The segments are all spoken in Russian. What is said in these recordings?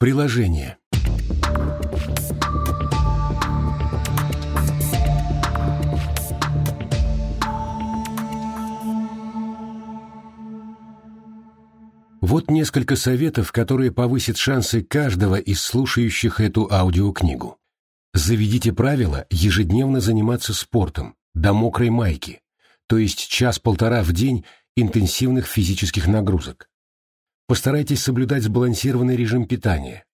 Приложение. Вот несколько советов, которые повысят шансы каждого из слушающих эту аудиокнигу. Заведите правило ежедневно заниматься спортом, до мокрой майки, то есть час-полтора в день интенсивных физических нагрузок. Постарайтесь соблюдать сбалансированный режим питания,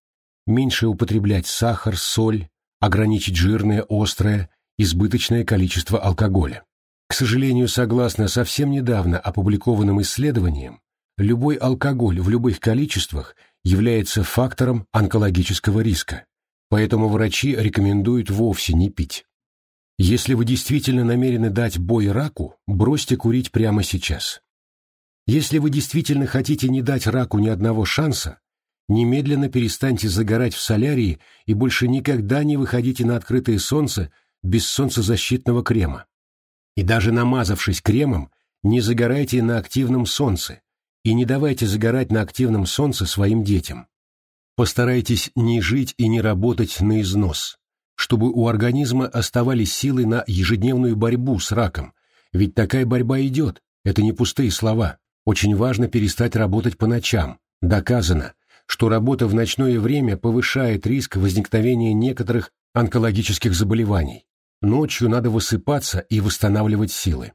меньше употреблять сахар, соль, ограничить жирное, острое, избыточное количество алкоголя. К сожалению, согласно совсем недавно опубликованным исследованиям, любой алкоголь в любых количествах является фактором онкологического риска, поэтому врачи рекомендуют вовсе не пить. Если вы действительно намерены дать бой раку, бросьте курить прямо сейчас. Если вы действительно хотите не дать раку ни одного шанса, немедленно перестаньте загорать в солярии и больше никогда не выходите на открытое солнце без солнцезащитного крема. И даже намазавшись кремом, не загорайте на активном солнце и не давайте загорать на активном солнце своим детям. Постарайтесь не жить и не работать на износ, чтобы у организма оставались силы на ежедневную борьбу с раком, ведь такая борьба идет, это не пустые слова. Очень важно перестать работать по ночам. Доказано, что работа в ночное время повышает риск возникновения некоторых онкологических заболеваний. Ночью надо высыпаться и восстанавливать силы.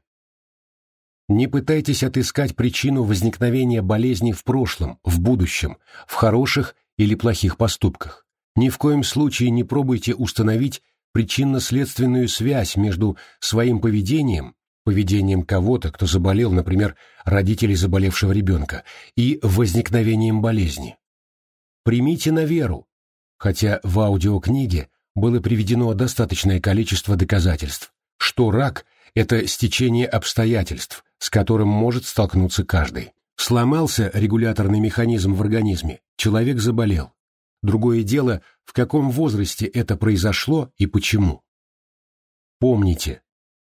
Не пытайтесь отыскать причину возникновения болезни в прошлом, в будущем, в хороших или плохих поступках. Ни в коем случае не пробуйте установить причинно-следственную связь между своим поведением, поведением кого-то, кто заболел, например, родителей заболевшего ребенка, и возникновением болезни. Примите на веру, хотя в аудиокниге было приведено достаточное количество доказательств, что рак – это стечение обстоятельств, с которым может столкнуться каждый. Сломался регуляторный механизм в организме, человек заболел. Другое дело, в каком возрасте это произошло и почему. Помните,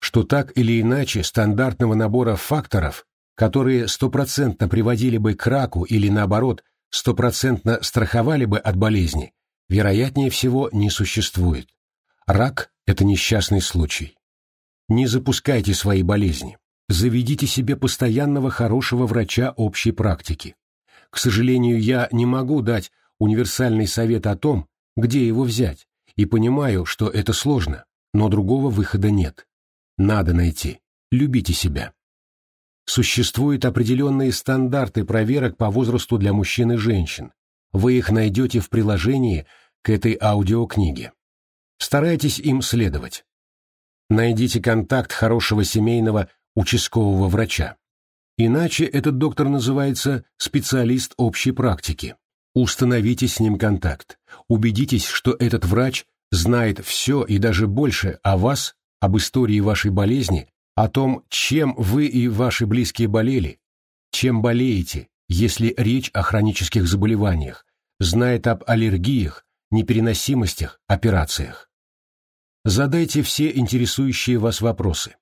что так или иначе стандартного набора факторов, которые стопроцентно приводили бы к раку или наоборот стопроцентно страховали бы от болезни, вероятнее всего не существует. Рак – это несчастный случай. Не запускайте свои болезни. Заведите себе постоянного хорошего врача общей практики. К сожалению, я не могу дать универсальный совет о том, где его взять, и понимаю, что это сложно, но другого выхода нет. Надо найти. Любите себя. Существуют определенные стандарты проверок по возрасту для мужчин и женщин. Вы их найдете в приложении к этой аудиокниге. Старайтесь им следовать. Найдите контакт хорошего семейного участкового врача. Иначе этот доктор называется специалист общей практики. Установите с ним контакт. Убедитесь, что этот врач знает все и даже больше о вас, об истории вашей болезни, о том, чем вы и ваши близкие болели, чем болеете, если речь о хронических заболеваниях, знает об аллергиях, непереносимостях, операциях. Задайте все интересующие вас вопросы.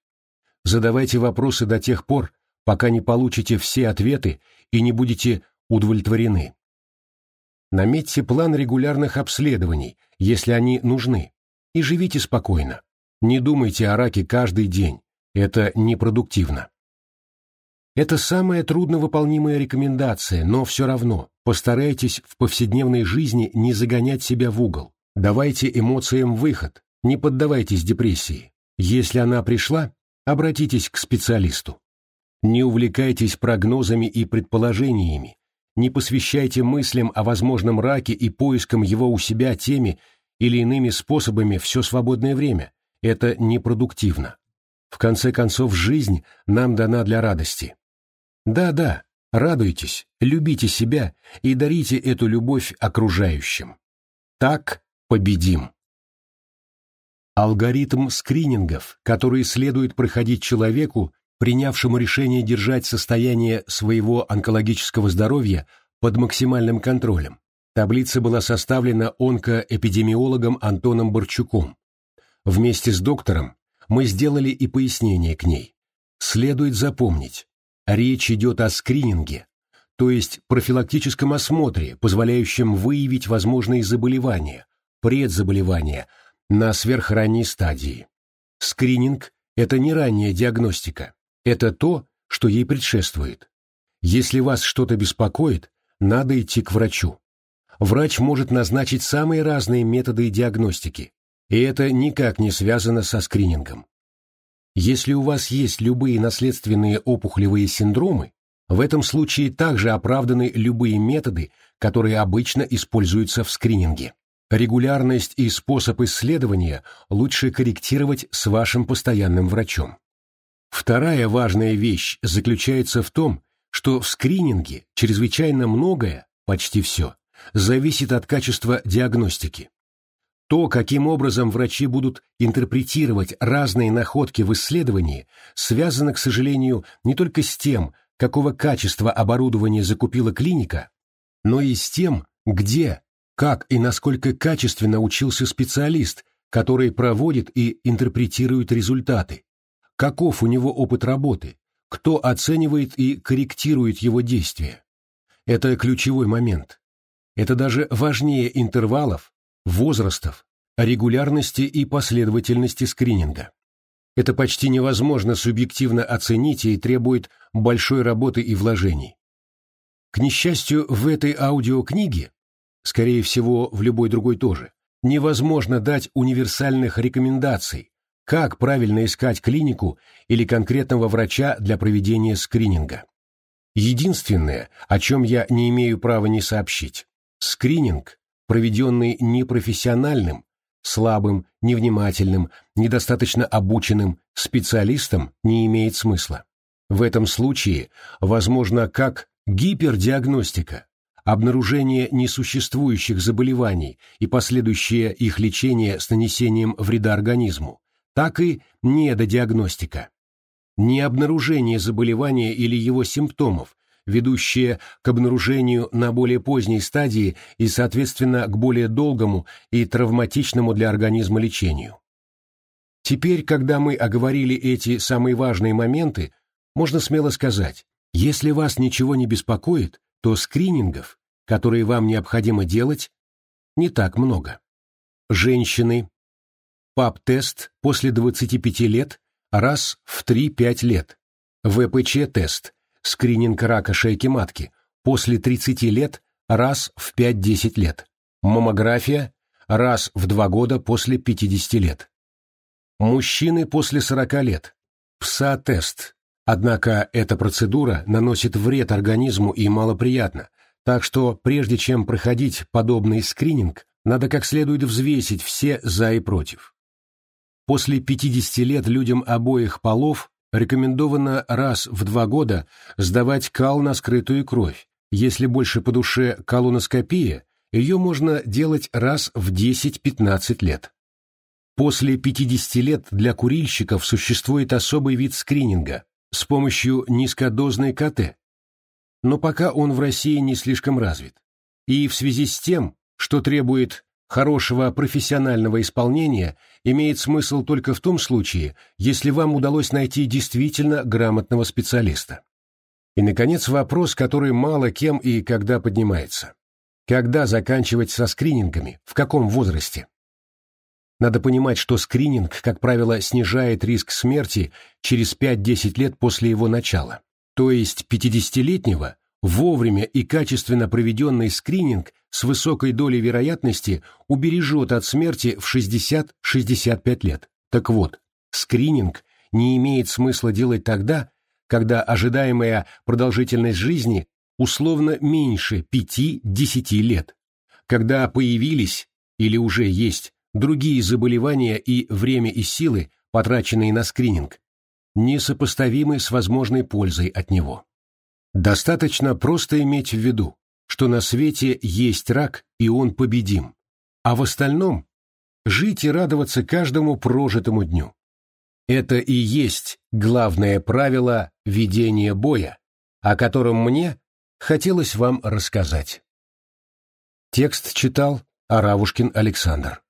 Задавайте вопросы до тех пор, пока не получите все ответы и не будете удовлетворены. Наметьте план регулярных обследований, если они нужны, и живите спокойно. Не думайте о раке каждый день, это непродуктивно. Это самая трудновыполнимая рекомендация, но все равно постарайтесь в повседневной жизни не загонять себя в угол. Давайте эмоциям выход, не поддавайтесь депрессии. Если она пришла, обратитесь к специалисту. Не увлекайтесь прогнозами и предположениями, не посвящайте мыслям о возможном раке и поискам его у себя теми или иными способами все свободное время. Это непродуктивно. В конце концов, жизнь нам дана для радости. Да-да, радуйтесь, любите себя и дарите эту любовь окружающим. Так победим. Алгоритм скринингов, которые следует проходить человеку, принявшему решение держать состояние своего онкологического здоровья под максимальным контролем. Таблица была составлена онкоэпидемиологом Антоном Борчуком. Вместе с доктором мы сделали и пояснение к ней. Следует запомнить, речь идет о скрининге, то есть профилактическом осмотре, позволяющем выявить возможные заболевания, предзаболевания на сверхранней стадии. Скрининг – это не ранняя диагностика, это то, что ей предшествует. Если вас что-то беспокоит, надо идти к врачу. Врач может назначить самые разные методы диагностики, и это никак не связано со скринингом. Если у вас есть любые наследственные опухолевые синдромы, в этом случае также оправданы любые методы, которые обычно используются в скрининге. Регулярность и способ исследования лучше корректировать с вашим постоянным врачом. Вторая важная вещь заключается в том, что в скрининге чрезвычайно многое, почти все, зависит от качества диагностики. То, каким образом врачи будут интерпретировать разные находки в исследовании, связано, к сожалению, не только с тем, какого качества оборудования закупила клиника, но и с тем, где, как и насколько качественно учился специалист, который проводит и интерпретирует результаты, каков у него опыт работы, кто оценивает и корректирует его действия. Это ключевой момент. Это даже важнее интервалов, возрастов, регулярности и последовательности скрининга. Это почти невозможно субъективно оценить и требует большой работы и вложений. К несчастью, в этой аудиокниге, скорее всего, в любой другой тоже, невозможно дать универсальных рекомендаций, как правильно искать клинику или конкретного врача для проведения скрининга. Единственное, о чем я не имею права не сообщить, скрининг проведенный непрофессиональным, слабым, невнимательным, недостаточно обученным специалистом, не имеет смысла. В этом случае возможно как гипердиагностика, обнаружение несуществующих заболеваний и последующее их лечение с нанесением вреда организму, так и недодиагностика. Не обнаружение заболевания или его симптомов, ведущие к обнаружению на более поздней стадии и, соответственно, к более долгому и травматичному для организма лечению. Теперь, когда мы оговорили эти самые важные моменты, можно смело сказать, если вас ничего не беспокоит, то скринингов, которые вам необходимо делать, не так много. Женщины. ПАП-тест после 25 лет раз в 3-5 лет. ВПЧ-тест скрининг рака шейки матки. После 30 лет раз в 5-10 лет, маммография раз в 2 года после 50 лет. Мужчины после 40 лет, ПСА-тест, однако эта процедура наносит вред организму и малоприятно, так что прежде чем проходить подобный скрининг, надо как следует взвесить все «за» и «против». После 50 лет людям обоих полов Рекомендовано раз в два года сдавать кал на скрытую кровь. Если больше по душе колоноскопия, ее можно делать раз в 10-15 лет. После 50 лет для курильщиков существует особый вид скрининга с помощью низкодозной КТ, но пока он в России не слишком развит. И в связи с тем, что требует хорошего профессионального исполнения имеет смысл только в том случае, если вам удалось найти действительно грамотного специалиста. И, наконец, вопрос, который мало кем и когда поднимается. Когда заканчивать со скринингами, в каком возрасте? Надо понимать, что скрининг, как правило, снижает риск смерти через 5-10 лет после его начала. То есть 50-летнего Вовремя и качественно проведенный скрининг с высокой долей вероятности убережет от смерти в 60-65 лет. Так вот, скрининг не имеет смысла делать тогда, когда ожидаемая продолжительность жизни условно меньше 5-10 лет, когда появились или уже есть другие заболевания и время и силы, потраченные на скрининг, несопоставимы с возможной пользой от него. Достаточно просто иметь в виду, что на свете есть рак, и он победим, а в остальном жить и радоваться каждому прожитому дню. Это и есть главное правило ведения боя, о котором мне хотелось вам рассказать. Текст читал Аравушкин Александр.